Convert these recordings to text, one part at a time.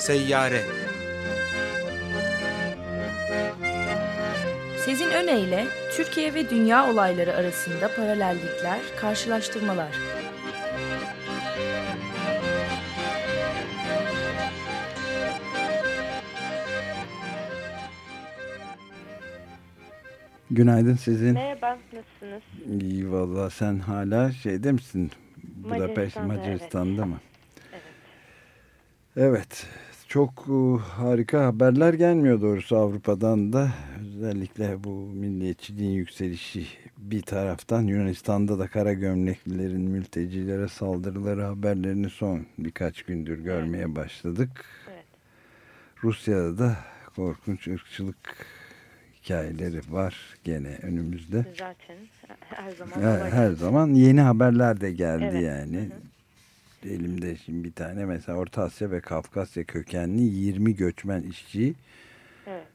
Seyyare Sezin Öne Türkiye ve dünya olayları arasında paralellikler, karşılaştırmalar. Günaydın sizin. Merhaba, nasılsınız? İyi valla sen hala şeyde misin? Budapest, Macaristan'da, Macaristan'da evet. mı? Evet. Evet. Çok e, harika haberler gelmiyor doğrusu Avrupa'dan da. Özellikle bu milliyetçiliğin yükselişi bir taraftan Yunanistan'da da kara gömleklilerin mültecilere saldırıları haberlerini son birkaç gündür görmeye başladık. Evet. Rusya'da da korkunç ırkçılık hikayeleri var gene önümüzde. Zaten her zaman Her, her zaman yeni haberler de geldi Evet. yani. Elimde şimdi bir tane mesela Orta Asya ve Kafkasya kökenli 20 göçmen işçiyi Evet.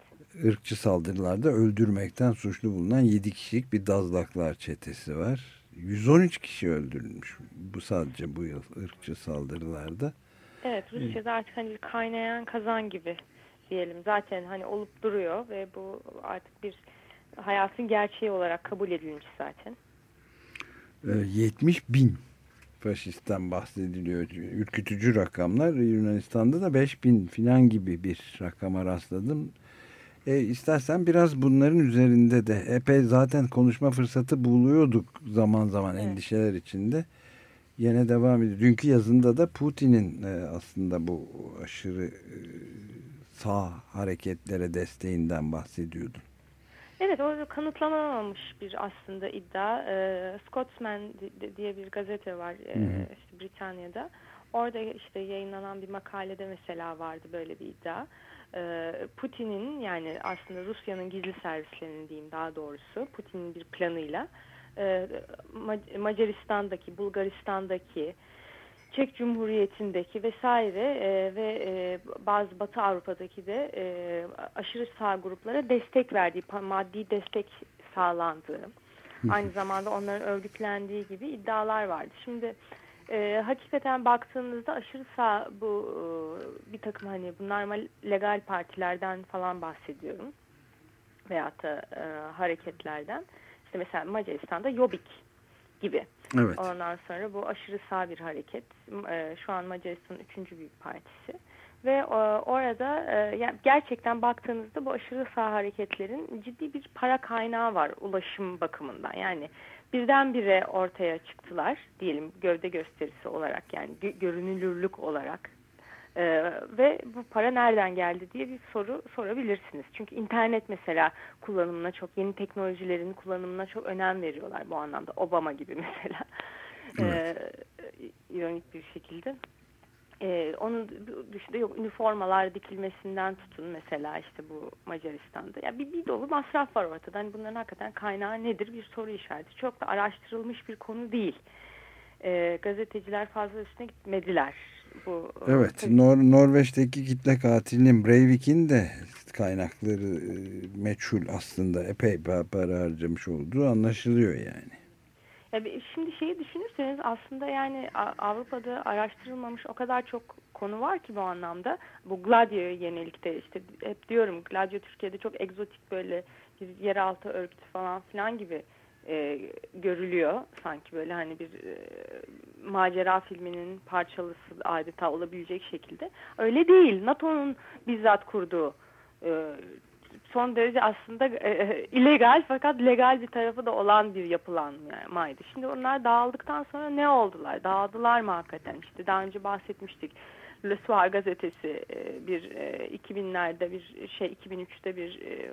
ırkçı saldırılarda öldürmekten suçlu bulunan 7 kişilik bir Dazlaklar çetesi var. 113 kişi öldürülmüş. Bu sadece bu yıl ırkçı saldırılarda. Evet, Rusya'da artık hani kaynayan kazan gibi diyelim. Zaten hani olup duruyor ve bu artık bir hayatın gerçeği olarak kabul edilmiş zaten. Ee, 70 bin faşistten bahsediliyor. Ürkütücü rakamlar. Yunanistan'da da 5 bin filan gibi bir rakama rastladım. E, istersen biraz bunların üzerinde de epey zaten konuşma fırsatı buluyorduk zaman zaman Evet. endişeler içinde. Yine devam ediyor. Dünkü yazında da Putin'in e, aslında bu aşırı e, sağ hareketlere desteğinden bahsediyordun. Evet, o kanıtlanamamış bir aslında iddia. Ee, Scotsman di- di- diye bir gazete var e, hı. işte Britanya'da. Orada işte yayınlanan bir makalede mesela vardı böyle bir iddia. Ee, Putin'in yani aslında Rusya'nın gizli servislerinin diyeyim daha doğrusu Putin'in bir planıyla e, Ma- Macaristan'daki, Bulgaristan'daki, Çek Cumhuriyeti'ndeki vesaire e, ve e, bazı Batı Avrupa'daki de e, aşırı sağ gruplara destek verdiği, maddi destek sağlandığı, aynı zamanda onların örgütlendiği gibi iddialar vardı. Şimdi e, hakikaten baktığınızda aşırı sağ bu e, bir takım hani bunlar legal partilerden falan bahsediyorum veyahut da e, hareketlerden. İşte mesela Macaristan'da Jobbik gibi. Evet. Ondan sonra bu aşırı sağ bir hareket. E, şu an Macaristan'ın üçüncü büyük partisi. Ve e, orada e, yani gerçekten baktığınızda bu aşırı sağ hareketlerin ciddi bir para kaynağı var ulaşım bakımından. Yani birdenbire ortaya çıktılar diyelim gövde gösterisi olarak yani gö- görünülürlük olarak. Ee, ve bu para nereden geldi diye bir soru sorabilirsiniz. Çünkü internet mesela kullanımına çok yeni teknolojilerin kullanımına çok önem veriyorlar bu anlamda. Obama gibi mesela. Evet. Ee, ironik bir şekilde. Ee, onun dışında yok üniformalar dikilmesinden tutun mesela işte bu Macaristan'da. Ya bir, bir dolu masraf var ortada. Hani bunların hakikaten kaynağı nedir bir soru işareti. Çok da araştırılmış bir konu değil. Ee, gazeteciler fazla üstüne gitmediler. Bu, Evet, tabii- Nor Norveç'teki kitle katilinin Breivik'in de kaynakları e, meçhul aslında epey pa- para harcamış olduğu anlaşılıyor yani. Şimdi şeyi düşünürseniz aslında yani Avrupa'da araştırılmamış o kadar çok konu var ki bu anlamda. Bu Gladio'ya yönelik de işte hep diyorum Gladio Türkiye'de çok egzotik böyle yeraltı örgütü falan filan gibi e, görülüyor. Sanki böyle hani bir e, macera filminin parçalısı adeta olabilecek şekilde. Öyle değil. NATO'nun bizzat kurduğu e, son derece aslında e, illegal fakat legal bir tarafı da olan bir yapılanmaydı. Şimdi onlar dağıldıktan sonra ne oldular? Dağıldılar mı hakikaten? İşte daha önce bahsetmiştik. Le Soir gazetesi e, bir e, 2000'lerde bir şey 2003'te bir e,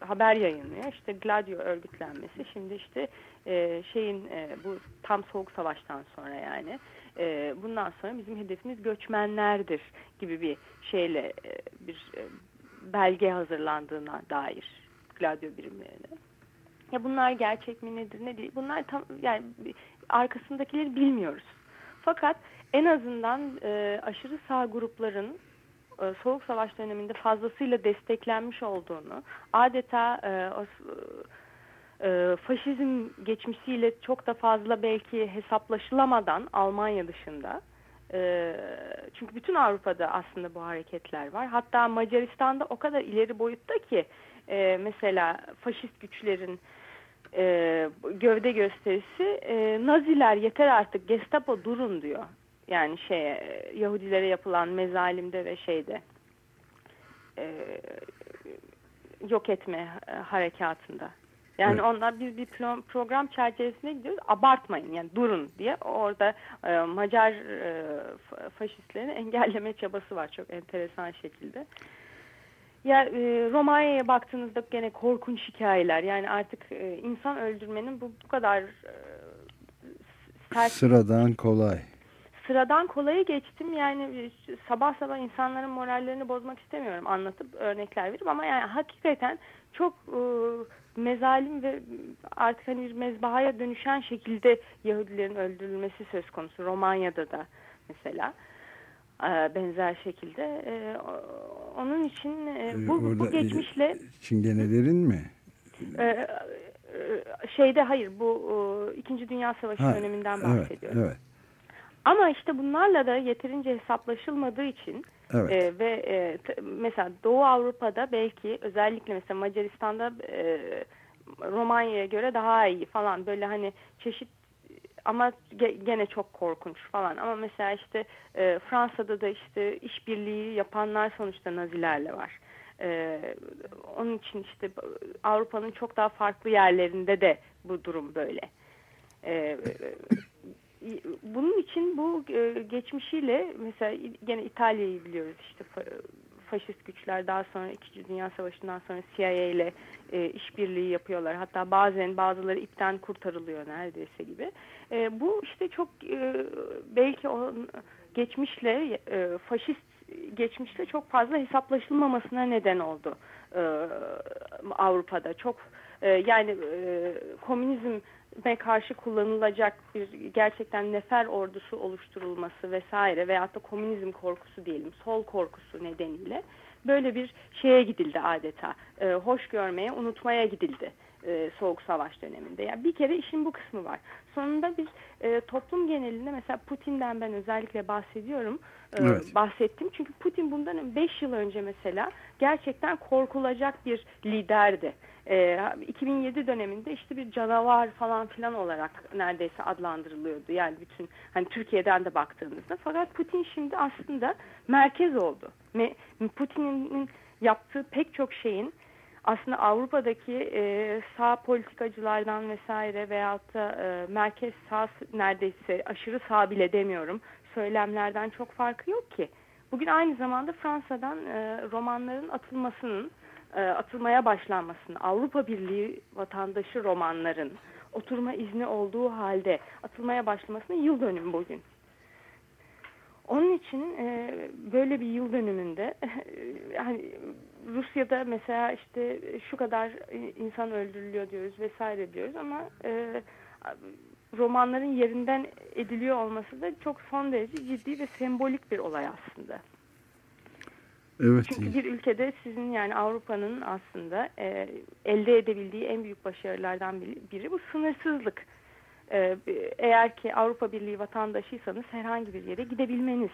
haber yayınlıyor. İşte Gladio örgütlenmesi. Şimdi işte e, şeyin bu tam soğuk savaştan sonra yani bundan sonra bizim hedefimiz göçmenlerdir gibi bir şeyle bir belge hazırlandığına dair Gladio birimlerine. Ya bunlar gerçek mi nedir ne değil? Bunlar tam yani arkasındakileri bilmiyoruz. Fakat en azından e, aşırı sağ grupların e, Soğuk Savaş döneminde fazlasıyla desteklenmiş olduğunu, adeta e, o, e, faşizm geçmişiyle çok da fazla belki hesaplaşılamadan Almanya dışında E, çünkü bütün Avrupa'da aslında bu hareketler var. Hatta Macaristan'da o kadar ileri boyutta ki e, mesela faşist güçlerin e, gövde gösterisi e, Naziler yeter artık Gestapo durun diyor. Yani şeye Yahudilere yapılan mezalimde ve şeyde e, yok etme harekatında. Yani evet. onlar bir, bir program çerçevesinde gidiyoruz. Abartmayın yani durun diye orada e, Macar e, faşistlerini engelleme çabası var çok enteresan şekilde. Ya e, Romanya'ya baktığınızda gene korkunç hikayeler. Yani artık e, insan öldürmenin bu bu kadar e, sert, sıradan kolay. Sıradan kolaya geçtim. Yani e, sabah sabah insanların morallerini bozmak istemiyorum anlatıp örnekler verip ama yani hakikaten çok e, mezalim ve artık hani bir mezbahaya dönüşen şekilde Yahudilerin öldürülmesi söz konusu. Romanya'da da mesela e, benzer şekilde. E, onun için e, bu, bu geçmişle... Çingenelerin mi? Şeyde hayır bu İkinci Dünya Savaşı ha, döneminden bahsediyorum. Evet, evet. Ama işte bunlarla da yeterince hesaplaşılmadığı için evet. e, ve e, mesela Doğu Avrupa'da belki özellikle mesela Macaristan'da e, Romanya'ya göre daha iyi falan böyle hani çeşit ama gene çok korkunç falan ama mesela işte e, Fransa'da da işte işbirliği yapanlar sonuçta Nazilerle var. Ee, onun için işte Avrupa'nın çok daha farklı yerlerinde de bu durum böyle. Ee, bunun için bu e, geçmişiyle mesela gene İtalya'yı biliyoruz işte faşist güçler daha sonra İkinci Dünya Savaşı'ndan sonra CIA ile e, işbirliği yapıyorlar. Hatta bazen bazıları ipten kurtarılıyor neredeyse gibi. E, bu işte çok e, belki o geçmişle e, faşist geçmişle çok fazla hesaplaşılmamasına neden oldu e, Avrupa'da. Çok e, yani e, komünizm ve karşı kullanılacak bir gerçekten nefer ordusu oluşturulması vesaire veyahut da komünizm korkusu diyelim sol korkusu nedeniyle böyle bir şeye gidildi adeta e, hoş görmeye unutmaya gidildi e, soğuk savaş döneminde. Yani bir kere işin bu kısmı var. Sonunda bir e, toplum genelinde mesela Putin'den ben özellikle bahsediyorum. E, evet. Bahsettim çünkü Putin bundan 5 yıl önce mesela gerçekten korkulacak bir liderdi e, ee, 2007 döneminde işte bir canavar falan filan olarak neredeyse adlandırılıyordu. Yani bütün hani Türkiye'den de baktığımızda. Fakat Putin şimdi aslında merkez oldu. Putin'in yaptığı pek çok şeyin aslında Avrupa'daki e, sağ politikacılardan vesaire veyahut da e, merkez sağ neredeyse aşırı sağ bile demiyorum söylemlerden çok farkı yok ki. Bugün aynı zamanda Fransa'dan e, romanların atılmasının e, atılmaya başlanmasını, Avrupa Birliği vatandaşı romanların oturma izni olduğu halde atılmaya başlamasının yıl dönümü bugün. Onun için e, böyle bir yıl dönümünde yani Rusya'da mesela işte şu kadar insan öldürülüyor diyoruz vesaire diyoruz ama e, romanların yerinden ediliyor olması da çok son derece ciddi ve sembolik bir olay aslında. Evet. Çünkü bir ülkede sizin yani Avrupa'nın aslında e, elde edebildiği en büyük başarılardan biri, biri bu sınırsızlık. E, eğer ki Avrupa Birliği vatandaşıysanız herhangi bir yere gidebilmeniz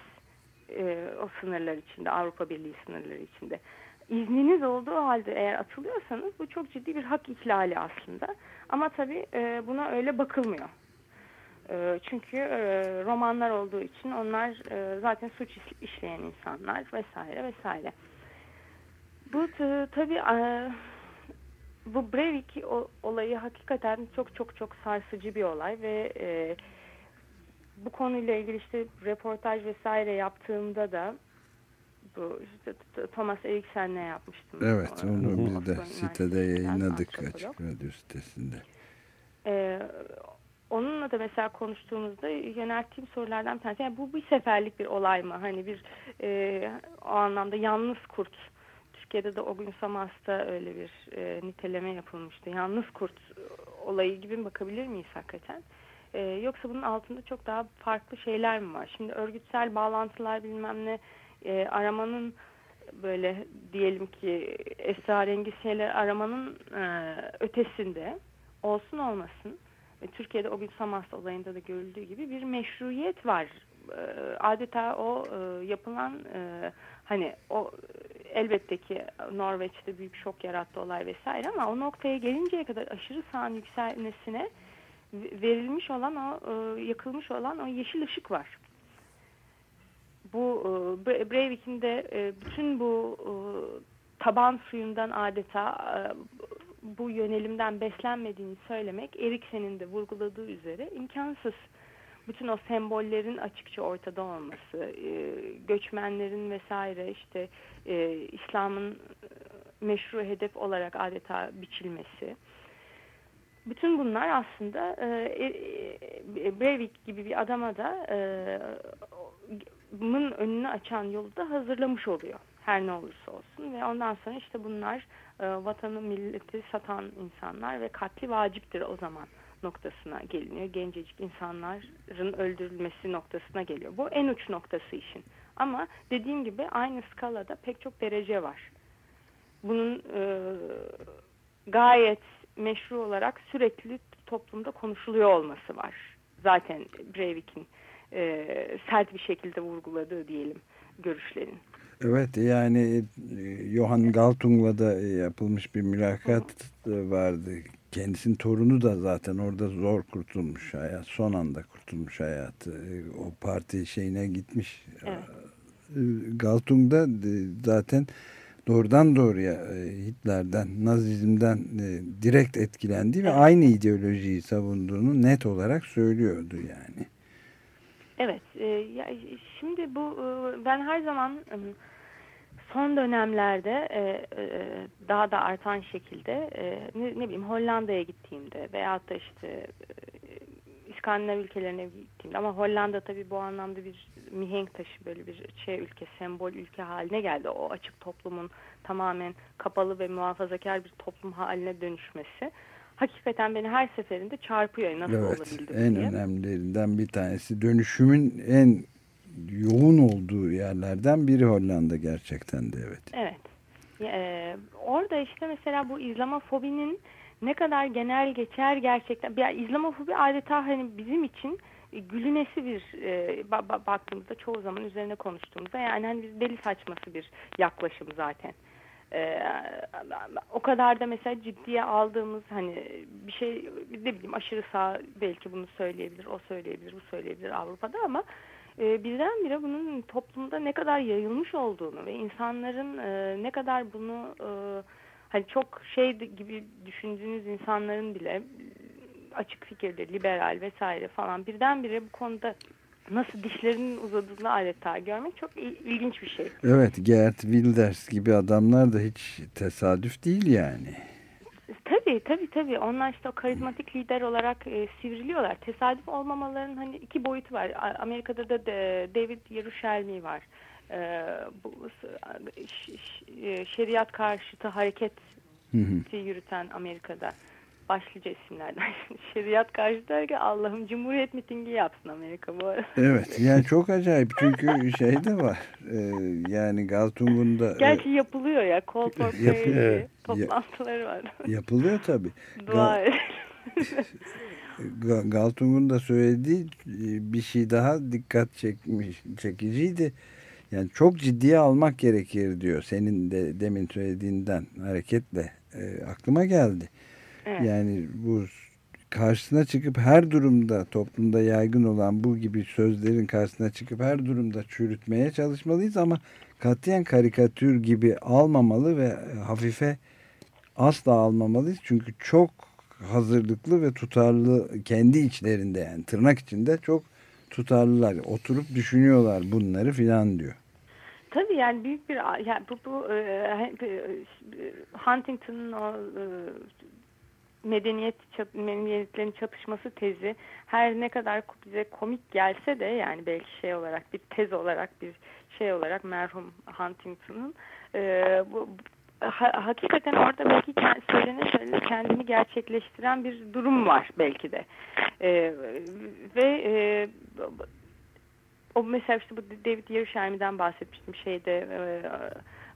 e, o sınırlar içinde, Avrupa Birliği sınırları içinde. İzniniz olduğu halde eğer atılıyorsanız bu çok ciddi bir hak ihlali aslında. Ama tabii e, buna öyle bakılmıyor. Ee, çünkü e, romanlar olduğu için onlar e, zaten suç işleyen insanlar vesaire vesaire. Bu tabii e, bu Breivik olayı hakikaten çok çok çok sarsıcı bir olay ve bu konuyla ilgili işte reportaj vesaire yaptığımda da bu işte Thomas Eriksen'le yapmıştım. Evet onu biz de sitede yayınladık Açık Radyo sitesinde. Ee, onunla da mesela konuştuğumuzda yönelttiğim sorulardan bir tanesi yani bu bir seferlik bir olay mı? Hani bir e, o anlamda yalnız kurt. Türkiye'de de o gün Samas'ta öyle bir e, niteleme yapılmıştı. Yalnız kurt olayı gibi bakabilir miyiz hakikaten? E, yoksa bunun altında çok daha farklı şeyler mi var? Şimdi örgütsel bağlantılar bilmem ne e, aramanın böyle diyelim ki esrarengiz şeyler aramanın e, ötesinde olsun olmasın Türkiye'de o gün Samas olayında da görüldüğü gibi bir meşruiyet var e, adeta o e, yapılan e, hani o elbette ki Norveç'te büyük şok yarattı olay vesaire ama o noktaya gelinceye kadar aşırı sağın yükselmesine verilmiş olan o e, yakılmış olan o yeşil ışık var. Bu e, Breivik'in de e, bütün bu e, taban suyundan adeta e, bu yönelimden beslenmediğini söylemek Eriksen'in de vurguladığı üzere imkansız. Bütün o sembollerin açıkça ortada olması, e, göçmenlerin vesaire işte e, İslam'ın meşru hedef olarak adeta biçilmesi. Bütün bunlar aslında Breivik gibi bir adama da bunun önünü açan yolu da hazırlamış oluyor her ne olursa olsun ve ondan sonra işte bunlar e, vatanı milleti satan insanlar ve katli vaciptir o zaman noktasına geliniyor. Gencecik insanların öldürülmesi noktasına geliyor. Bu en uç noktası işin. Ama dediğim gibi aynı skalada pek çok derece var. Bunun e, gayet meşru olarak sürekli toplumda konuşuluyor olması var. Zaten Breivik'in e, sert bir şekilde vurguladığı diyelim görüşlerin. Evet yani e, Johan Galtung'la da yapılmış bir mülakat vardı. Kendisinin torunu da zaten orada zor kurtulmuş hayat. Son anda kurtulmuş hayatı. E, o parti şeyine gitmiş. Evet. E, Galtung da zaten doğrudan doğruya Hitler'den, Nazizm'den direkt etkilendiği evet. ve aynı ideolojiyi savunduğunu net olarak söylüyordu yani. Evet, e, ya şimdi bu e, ben her zaman e, son dönemlerde e, e, daha da artan şekilde e, ne, ne bileyim Hollanda'ya gittiğimde veyahut da işte e, İskandinav ülkelerine gittiğimde ama Hollanda tabii bu anlamda bir mihenk taşı böyle bir şey ülke, sembol ülke haline geldi. O açık toplumun tamamen kapalı ve muhafazakar bir toplum haline dönüşmesi hakikaten beni her seferinde çarpıyor nasıl evet, olabildi en diye. En önemlilerinden bir tanesi dönüşümün en yoğun olduğu yerlerden biri Hollanda gerçekten de evet. Evet. Ee, orada işte mesela bu İslamofobinin ne kadar genel geçer gerçekten. Ya, İslamofobi adeta hani bizim için gülünesi bir e, baktığımızda çoğu zaman üzerine konuştuğumuzda yani hani biz deli saçması bir yaklaşım zaten. Ee, o kadar da mesela ciddiye aldığımız hani bir şey ne bileyim aşırı sağ belki bunu söyleyebilir, o söyleyebilir, bu söyleyebilir Avrupa'da ama e, birdenbire bunun toplumda ne kadar yayılmış olduğunu ve insanların e, ne kadar bunu e, hani çok şey gibi düşündüğünüz insanların bile açık fikirli, liberal vesaire falan birdenbire bu konuda nasıl dişlerinin uzadığını adeta görmek çok ilginç bir şey. Evet Gert Wilders gibi adamlar da hiç tesadüf değil yani. Tabii tabii tabii. Onlar işte o karizmatik lider olarak e, sivriliyorlar. Tesadüf olmamaların hani iki boyutu var. Amerika'da da de, David Yerushalmi var. E, bu e, şeriat karşıtı hareket yürüten Amerika'da başlıca isimlerden. Şeriat karşı derken Allah'ım Cumhuriyet mitingi yapsın Amerika bu arada. Evet yani çok acayip çünkü şey de var e, yani Galtung'un da. E, Gerçi yapılıyor ya Call for Prayer toplantıları var. Yapılıyor tabii. Dua Gal Galtung'un da söylediği e, bir şey daha dikkat çekmiş, çekiciydi. Yani çok ciddiye almak gerekir diyor. Senin de demin söylediğinden hareketle e, aklıma geldi. Yani bu karşısına çıkıp her durumda toplumda yaygın olan bu gibi sözlerin karşısına çıkıp her durumda çürütmeye çalışmalıyız ama katiyen karikatür gibi almamalı ve hafife asla almamalıyız. Çünkü çok hazırlıklı ve tutarlı kendi içlerinde yani tırnak içinde çok tutarlılar. Oturup düşünüyorlar bunları filan diyor. Tabii yani büyük bir yani bu, bu e, e Huntington'ın o e, medeniyet medeniyetlerin çatışması tezi her ne kadar bize komik gelse de yani belki şey olarak bir tez olarak bir şey olarak merhum Huntington'ın e, bu ha, hakikaten orada belki söylene söylene kendini gerçekleştiren bir durum var belki de. E, ve e, o mesela işte bu David Yerushalmi'den bahsetmiştim şeyde e,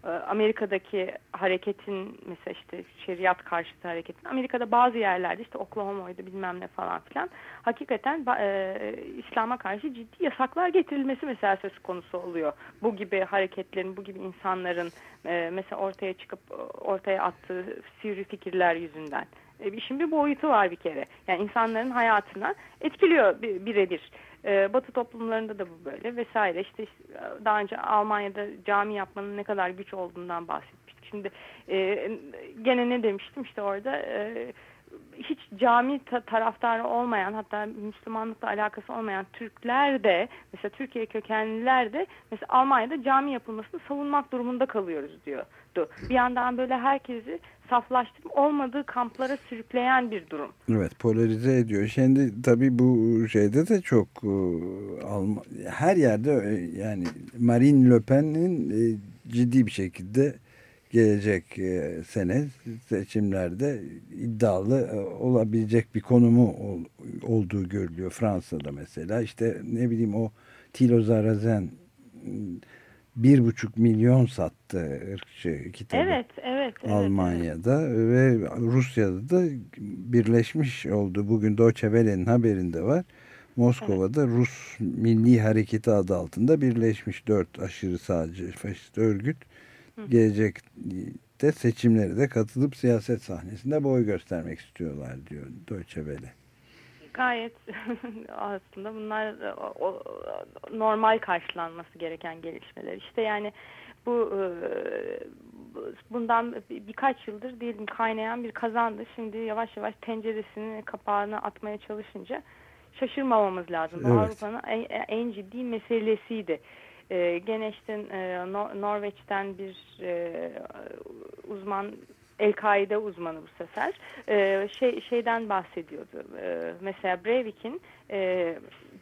Amerika'daki hareketin mesela işte şeriat karşıtı hareketin Amerika'da bazı yerlerde işte Oklahoma'ydı bilmem ne falan filan hakikaten e, İslam'a karşı ciddi yasaklar getirilmesi mesela söz konusu oluyor. Bu gibi hareketlerin, bu gibi insanların e, mesela ortaya çıkıp ortaya attığı sivri fikirler yüzünden. E, işin bir boyutu var bir kere. Yani insanların hayatına etkiliyor birebir. E, Batı toplumlarında da bu böyle vesaire. İşte daha önce Almanya'da cami yapmanın ne kadar güç olduğundan bahsetmiştik. Şimdi e, gene ne demiştim işte orada e, hiç cami ta taraftarı olmayan hatta Müslümanlıkla alakası olmayan Türkler de mesela Türkiye kökenliler de mesela Almanya'da cami yapılmasını savunmak durumunda kalıyoruz diyordu. Bir yandan böyle herkesi saflaştırıp olmadığı kamplara sürükleyen bir durum. Evet polarize ediyor. Şimdi tabii bu şeyde de çok e, her yerde e, yani Marine Le Pen'in e, ciddi bir şekilde gelecek e, sene seçimlerde iddialı e, olabilecek bir konumu olduğu görülüyor Fransa'da mesela. işte ne bileyim o Tilo Zarazen bir buçuk milyon sattı ırkçı kitabı. Evet, evet. Almanya'da evet. ve Rusya'da da birleşmiş oldu. Bugün Deutsche Welle'nin haberinde var. Moskova'da evet. Rus Milli Hareketi adı altında birleşmiş dört aşırı sağcı faşist örgüt gelecekte seçimlere de katılıp siyaset sahnesinde boy göstermek istiyorlar diyor Deutsche Welle. Gayet aslında bunlar o, normal karşılanması gereken gelişmeler. İşte yani bu e, bundan birkaç yıldır diyelim kaynayan bir kazandı. Şimdi yavaş yavaş tenceresini kapağını atmaya çalışınca şaşırmamamız lazım. Evet. Avrupa'nın en, en ciddi meselesiydi. E, gene işte e, Nor Norveç'ten bir e, uzman El-Kaide uzmanı bu sefer e, şey şeyden bahsediyordu. E, mesela Breivik'in e,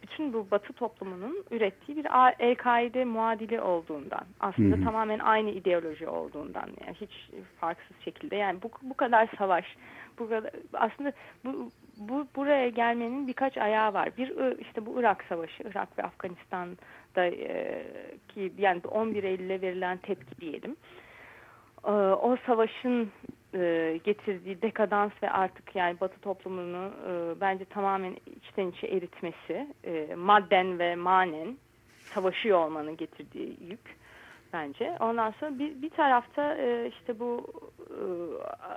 bütün bu Batı toplumunun ürettiği bir El-Kaide muadili olduğundan, aslında hı hı. tamamen aynı ideoloji olduğundan, yani hiç farksız şekilde. Yani bu bu kadar savaş, bu kadar aslında bu bu buraya gelmenin birkaç ayağı var. Bir işte bu Irak Savaşı, Irak ve Afganistan'da e, ki yani 11 Eylül'e verilen tepki diyelim. E, o savaşın e, getirdiği dekadans ve artık yani Batı toplumunu bence tamamen içten içe eritmesi, madden ve manen savaşıyor olmanın getirdiği yük bence. Ondan sonra bir, bir tarafta e, işte bu e,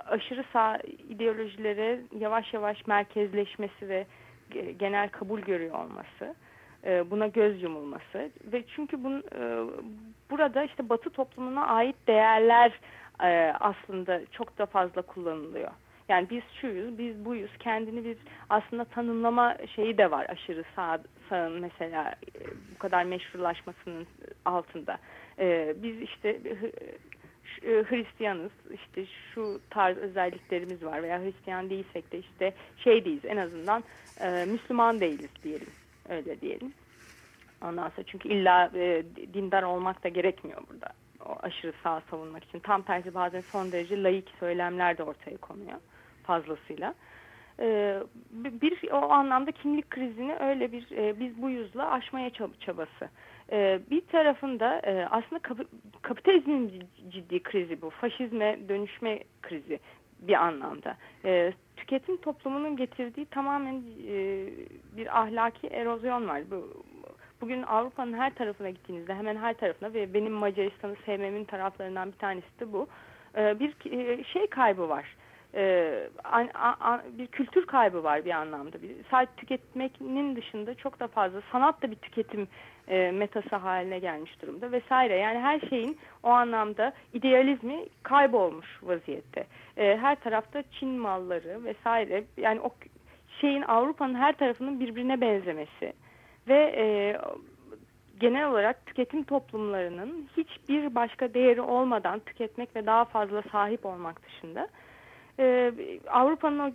aşırı sağ ideolojilere yavaş yavaş merkezleşmesi ve genel kabul görüyor olması, e, buna göz yumulması ve çünkü bun, e, burada işte Batı toplumuna ait değerler e, aslında çok da fazla kullanılıyor. Yani biz şuyuz, biz buyuz. Kendini bir aslında tanımlama şeyi de var aşırı sağ, sağın mesela e, bu kadar meşrulaşmasının altında. E, biz işte e, Hristiyanız, işte şu tarz özelliklerimiz var veya Hristiyan değilsek de işte şey değiliz en azından e, Müslüman değiliz diyelim, öyle diyelim. Ondan sonra çünkü illa e, dindar olmak da gerekmiyor burada o aşırı sağ savunmak için. Tam tersi bazen son derece layık söylemler de ortaya konuyor fazlasıyla. Ee, bir o anlamda kimlik krizini öyle bir e, biz bu yüzle aşmaya çabası. Ee, bir tarafında e, aslında kapitalizmin ciddi krizi bu. Faşizme dönüşme krizi bir anlamda. Ee, tüketim toplumunun getirdiği tamamen e, bir ahlaki erozyon var. Bu bugün Avrupa'nın her tarafına gittiğinizde hemen her tarafına ve benim Macaristan'ı sevmemin taraflarından bir tanesi de bu. Ee, bir e, şey kaybı var. Ee, bir kültür kaybı var bir anlamda. Bir, sadece tüketmenin dışında çok da fazla sanat da bir tüketim e, metası haline gelmiş durumda vesaire. Yani her şeyin o anlamda idealizmi kaybolmuş vaziyette. E, her tarafta Çin malları vesaire yani o şeyin Avrupa'nın her tarafının birbirine benzemesi ve e, genel olarak tüketim toplumlarının hiçbir başka değeri olmadan tüketmek ve daha fazla sahip olmak dışında e, Avrupa'nın o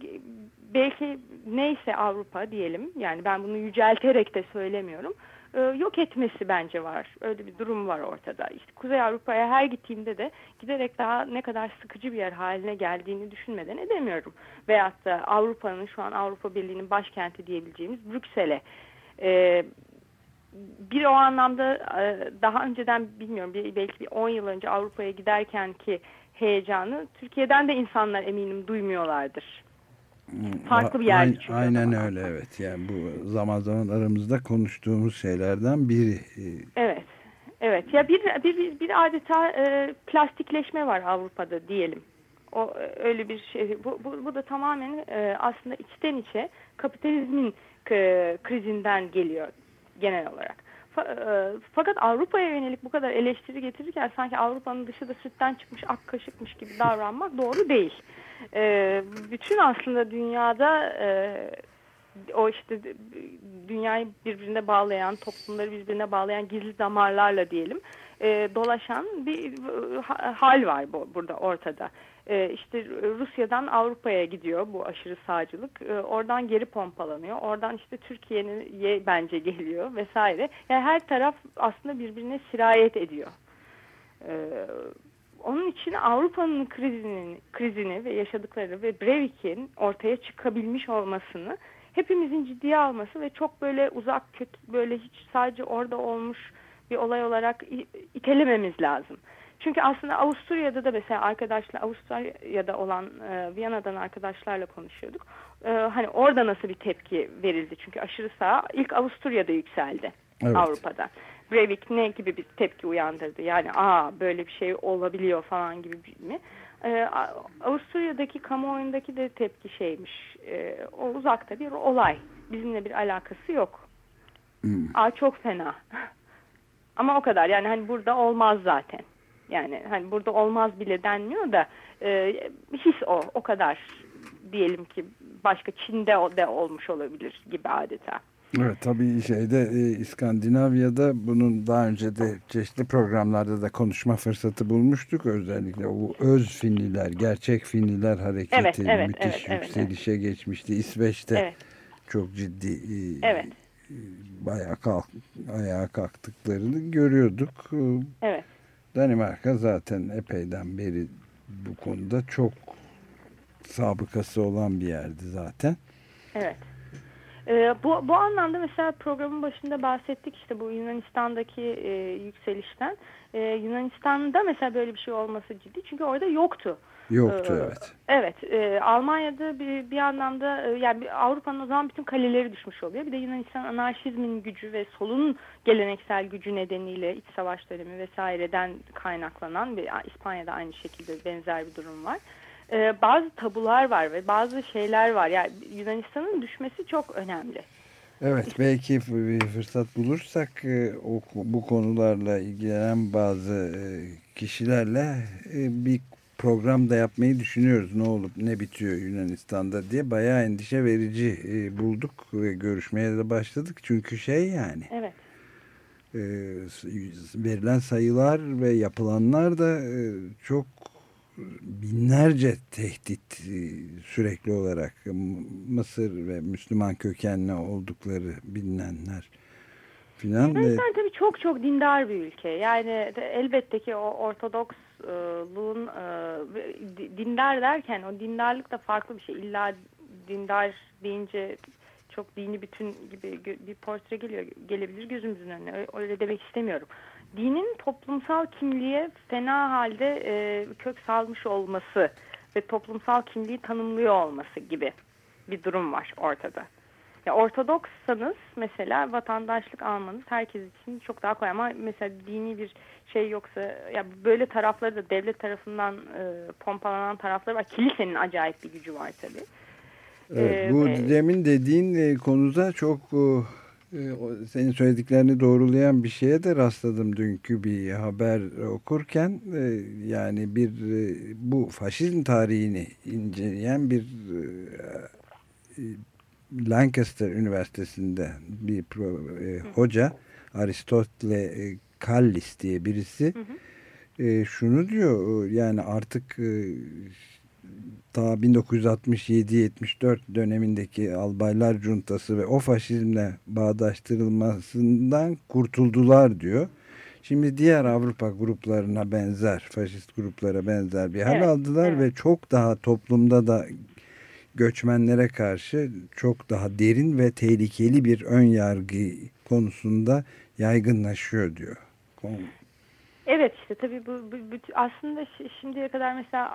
belki neyse Avrupa diyelim yani ben bunu yücelterek de söylemiyorum e, yok etmesi bence var. Öyle bir durum var ortada. İşte Kuzey Avrupa'ya her gittiğimde de giderek daha ne kadar sıkıcı bir yer haline geldiğini düşünmeden edemiyorum. Veyahut da Avrupa'nın şu an Avrupa Birliği'nin başkenti diyebileceğimiz Brüksel'e e, bir o anlamda e, daha önceden bilmiyorum belki bir 10 yıl önce Avrupa'ya giderken ki heyecanı Türkiye'den de insanlar eminim duymuyorlardır. Hmm, Farklı bir yer çünkü. Aynen öyle evet. Yani bu zaman zaman aramızda konuştuğumuz şeylerden biri. E, evet. Evet. Ya bir bir bir, bir adeta e, plastikleşme var Avrupa'da diyelim. O öyle bir şey. Bu bu, bu da tamamen e, aslında içten içe kapitalizmin e, krizinden geliyor genel olarak. E, fakat Avrupa'ya yönelik bu kadar eleştiri getirirken sanki Avrupa'nın dışı da sütten çıkmış ak kaşıkmış gibi davranmak doğru değil. E, bütün aslında dünyada o işte dünyayı birbirine bağlayan, toplumları birbirine bağlayan gizli damarlarla diyelim dolaşan bir hal var bu, burada ortada e, işte Rusya'dan Avrupa'ya gidiyor bu aşırı sağcılık. E, oradan geri pompalanıyor. Oradan işte Türkiye'ye bence geliyor vesaire. Yani her taraf aslında birbirine sirayet ediyor. E, onun için Avrupa'nın krizinin, krizini ve yaşadıkları ve Breivik'in ortaya çıkabilmiş olmasını hepimizin ciddiye alması ve çok böyle uzak kötü böyle hiç sadece orada olmuş bir olay olarak itelememiz lazım. Çünkü aslında Avusturya'da da mesela arkadaşlar Avusturya'da olan e, Viyana'dan arkadaşlarla konuşuyorduk. E, hani orada nasıl bir tepki verildi? Çünkü aşırı sağ ilk Avusturya'da yükseldi evet. Avrupa'da. Breivik ne gibi bir tepki uyandırdı? Yani aa böyle bir şey olabiliyor falan gibi bir mi? Ee, Avusturya'daki kamuoyundaki de tepki şeymiş. Ee, o uzakta bir olay. Bizimle bir alakası yok. Hmm. Aa çok fena. Ama o kadar. Yani hani burada olmaz zaten. Yani hani burada olmaz bile denmiyor da e, his o o kadar diyelim ki başka Çin'de de olmuş olabilir gibi adeta. Evet tabii şeyde e, İskandinavya'da bunun daha önce de çeşitli programlarda da konuşma fırsatı bulmuştuk. Özellikle o öz Finliler, gerçek Finliler hareketi evet, evet, müthiş evet, yükselişe evet. geçmişti. İsveç'te evet. çok ciddi e, evet. E, bayağı kalk, ayağa kalktıklarını görüyorduk. Evet. Danimarka zaten epeyden beri bu konuda çok sabıkası olan bir yerdi zaten. Evet. Ee, bu, bu anlamda mesela programın başında bahsettik işte bu Yunanistan'daki e, yükselişten. Ee, Yunanistan'da mesela böyle bir şey olması ciddi çünkü orada yoktu. Yoktu ee, evet. Evet. E, Almanya'da bir, bir anlamda e, yani Avrupa'nın o zaman bütün kaleleri düşmüş oluyor. Bir de Yunanistan anarşizmin gücü ve solun geleneksel gücü nedeniyle iç savaş dönemi vesaireden kaynaklanan bir İspanya'da aynı şekilde benzer bir durum var. E, bazı tabular var ve bazı şeyler var. Yani Yunanistan'ın düşmesi çok önemli. Evet belki bir fırsat bulursak bu konularla ilgilenen bazı kişilerle bir program da yapmayı düşünüyoruz. Ne olup ne bitiyor Yunanistan'da diye bayağı endişe verici e, bulduk ve görüşmeye de başladık. Çünkü şey yani. Evet. E, verilen sayılar ve yapılanlar da e, çok binlerce tehdit e, sürekli olarak Mısır ve Müslüman kökenli oldukları bilinenler filan. Yunanistan tabii çok çok dindar bir ülke. Yani elbette ki o Ortodoksluğun e, dindar derken o dindarlık da farklı bir şey. İlla dindar deyince çok dini bütün gibi bir portre geliyor gelebilir gözümüzün önüne. Öyle demek istemiyorum. Dinin toplumsal kimliğe fena halde e, kök salmış olması ve toplumsal kimliği tanımlıyor olması gibi bir durum var ortada. Ya Ortodoksanız mesela vatandaşlık almanız herkes için çok daha kolay ama mesela dini bir şey yoksa ya böyle tarafları da devlet tarafından e, pompalanan tarafları var. Kilisenin acayip bir gücü var tabii. Evet, ee, bu ve... demin dediğin e, konuda çok e, senin söylediklerini doğrulayan bir şeye de rastladım dünkü bir haber okurken e, yani bir e, bu faşizm tarihini inceleyen bir e, Lancaster Üniversitesi'nde bir pro, e, hoca Aristotle e, Kallis diye birisi hı hı. E, şunu diyor yani artık e, ta 1967-74 dönemindeki albaylar cuntası ve o faşizmle bağdaştırılmasından kurtuldular diyor. Şimdi diğer Avrupa gruplarına benzer, faşist gruplara benzer bir hal evet, aldılar evet. ve çok daha toplumda da göçmenlere karşı çok daha derin ve tehlikeli bir ön yargı konusunda yaygınlaşıyor diyor. Evet işte tabii bu, bu, aslında şimdiye kadar mesela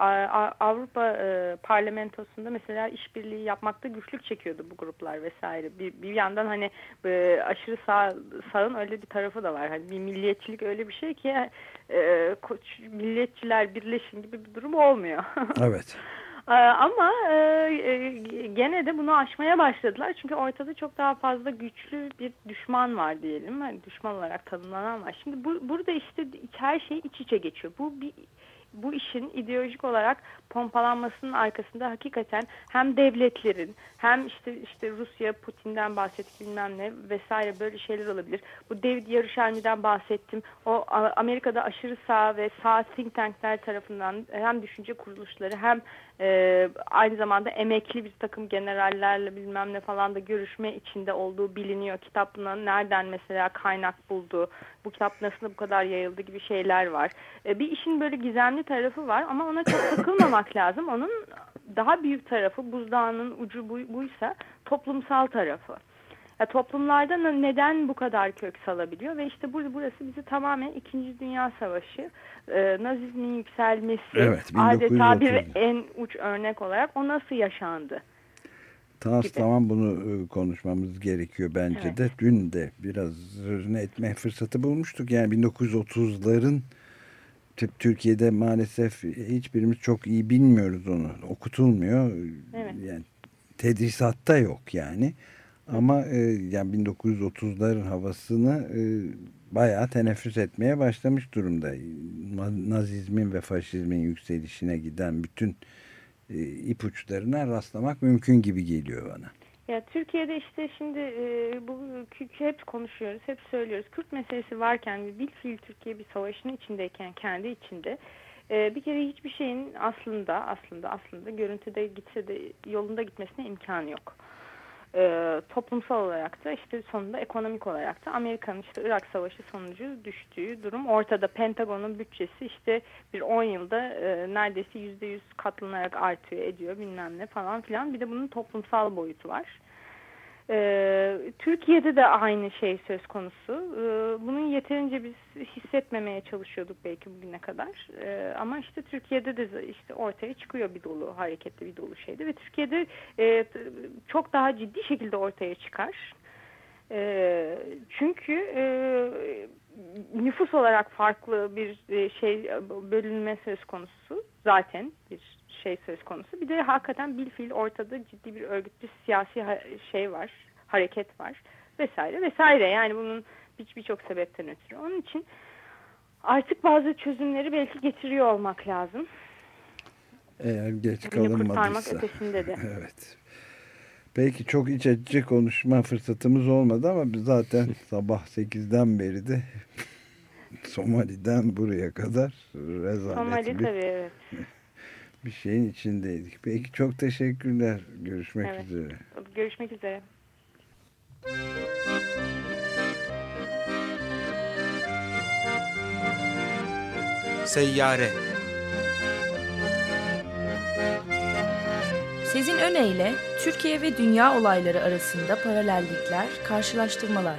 Avrupa e, parlamentosunda mesela işbirliği yapmakta güçlük çekiyordu bu gruplar vesaire. Bir, bir yandan hani e, aşırı sağ sağın öyle bir tarafı da var. Hani bir milliyetçilik öyle bir şey ki e, milliyetçiler birleşin gibi bir durum olmuyor. evet. Ee, ama e, e, gene de bunu aşmaya başladılar. Çünkü ortada çok daha fazla güçlü bir düşman var diyelim. Yani düşman olarak tanımlanan var. Şimdi bu, burada işte her şey iç içe geçiyor. Bu bir bu işin ideolojik olarak pompalanmasının arkasında hakikaten hem devletlerin hem işte işte Rusya Putin'den bahsettik bilmem ne vesaire böyle şeyler olabilir. Bu David Yarışelmi'den bahsettim. O Amerika'da aşırı sağ ve sağ think tankler tarafından hem düşünce kuruluşları hem e, aynı zamanda emekli bir takım generallerle bilmem ne falan da görüşme içinde olduğu biliniyor. Kitapların nereden mesela kaynak buldu, bu kitap nasıl bu kadar yayıldı gibi şeyler var. E, bir işin böyle gizemli tarafı var ama ona çok takılmamak lazım. Onun daha büyük tarafı buzdağının ucu bu, buysa toplumsal tarafı. Ya toplumlarda neden bu kadar kök salabiliyor ve işte burada burası bizi tamamen İkinci Dünya Savaşı, e, Nazizmin yükselmesi, evet, adeta bir en uç örnek olarak o nasıl yaşandı? Tamam tamam bunu e, konuşmamız gerekiyor bence evet. de. Dün de biraz sözünü etme fırsatı bulmuştuk. Yani 1930'ların Türkiye'de maalesef hiçbirimiz çok iyi bilmiyoruz onu. Okutulmuyor. Evet. Yani tedrisatta yok yani. Ama e, yani 1930'ların havasını e, bayağı teneffüs etmeye başlamış durumda. Nazizmin ve faşizmin yükselişine giden bütün e, ipuçlarına rastlamak mümkün gibi geliyor bana. Ya Türkiye'de işte şimdi e, bu hep konuşuyoruz, hep söylüyoruz. Kürt meselesi varken bir fiil Türkiye bir savaşın içindeyken kendi içinde e, bir kere hiçbir şeyin aslında aslında aslında görüntüde gitse de yolunda gitmesine imkanı yok e, toplumsal olarak da işte sonunda ekonomik olarak da Amerika'nın işte Irak Savaşı sonucu düştüğü durum ortada. Pentagon'un bütçesi işte bir 10 yılda e, neredeyse %100 katlanarak artıyor ediyor bilmem ne falan filan. Bir de bunun toplumsal boyutu var. Ee, Türkiye'de de aynı şey söz konusu. Ee, bunun yeterince biz hissetmemeye çalışıyorduk belki bugüne kadar. Ee, ama işte Türkiye'de de işte ortaya çıkıyor bir dolu hareketli bir dolu şeydi ve Türkiye'de e, çok daha ciddi şekilde ortaya çıkar. E, çünkü e, nüfus olarak farklı bir e, şey bölünme söz konusu zaten bir şey söz konusu. Bir de hakikaten bilfiil ortada ciddi bir örgütlü siyasi şey var, hareket var vesaire vesaire. Yani bunun birçok bir sebepten ötürü. Onun için artık bazı çözümleri belki getiriyor olmak lazım. Eğer geç kalınmadıysa. ötesinde de. evet. Peki çok iç açıcı konuşma fırsatımız olmadı ama zaten sabah 8'den beri de Somali'den buraya kadar rezalet Somali bir... tabii evet. Bir şeyin içindeydik. Peki çok teşekkürler. Görüşmek evet. üzere. Görüşmek üzere. Seyyare Sezin Öne Türkiye ve dünya olayları arasında paralellikler, karşılaştırmalar.